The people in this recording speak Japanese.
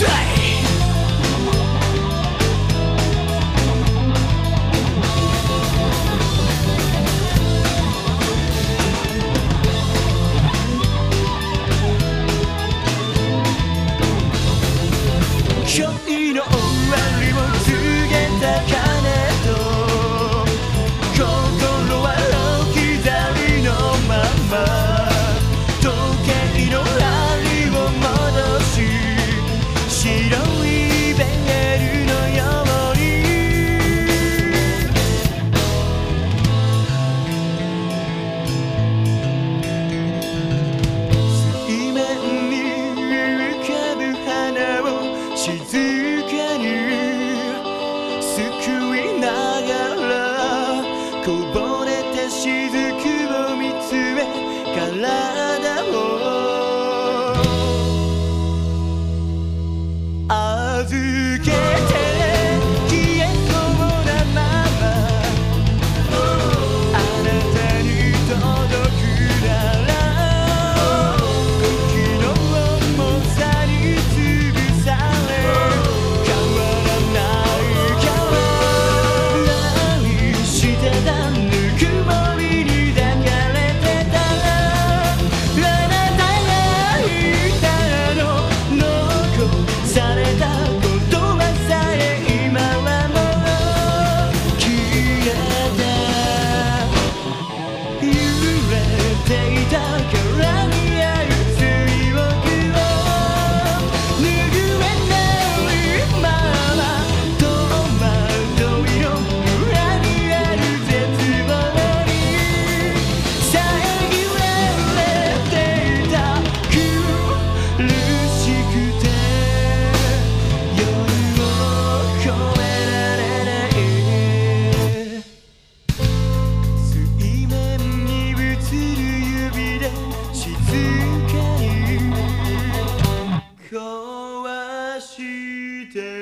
day すくいながら」して